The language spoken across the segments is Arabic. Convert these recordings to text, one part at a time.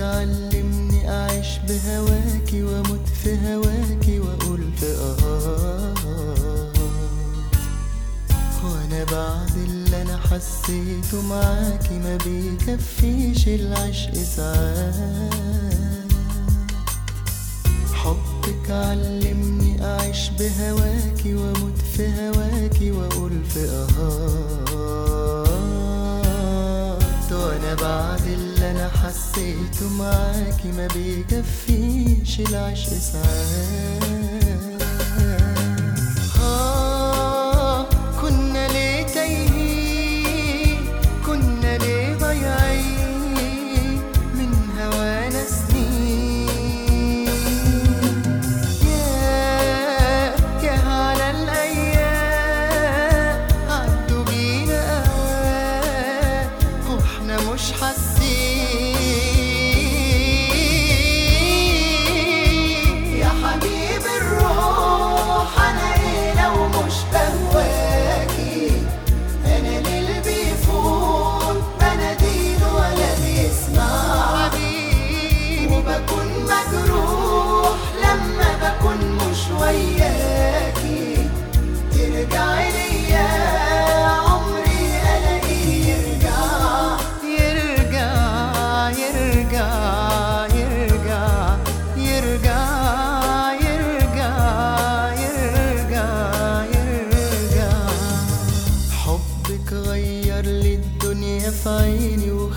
علمني أعيش بهواكي وأموت في هواكي وأقول في آه. وأنا بعد اللي أنا حسيته معاكي ما بيكفيش العشق ساعات. حبك علمني أعيش بهواكي وأموت في هواكي وأقول في آه. وأنا بعد اللي أنا حسيته معاكي ما بيكفيش العشق ساعات آه كنا ليه تايهين كنا ليه ضايعين من هوانا سنين. مش حاسين.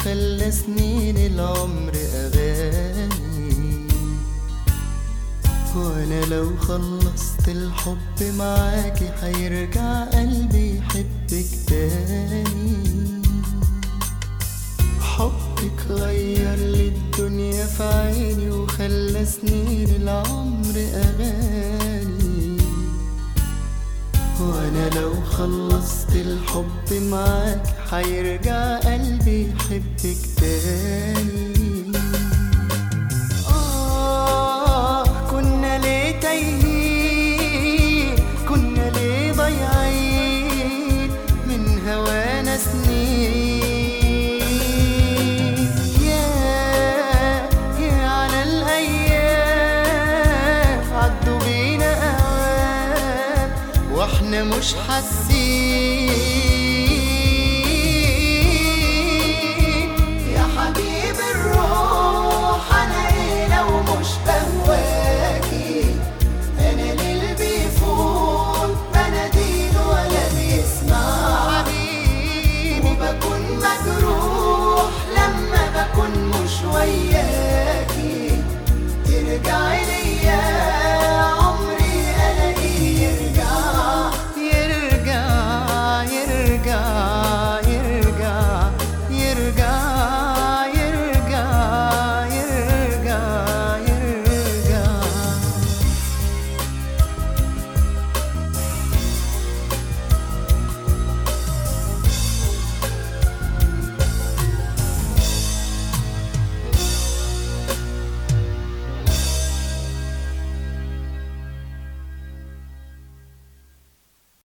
وخلى سنين العمر أغاني. وأنا لو خلصت الحب معاكي هيرجع قلبي يحبك تاني. حبك غير لي الدنيا في عيني وخلى سنين العمر أغاني. وأنا لو خلصت الحب معاك هيرجع قلبي يحبك تاني. وإحنا مش حاسين.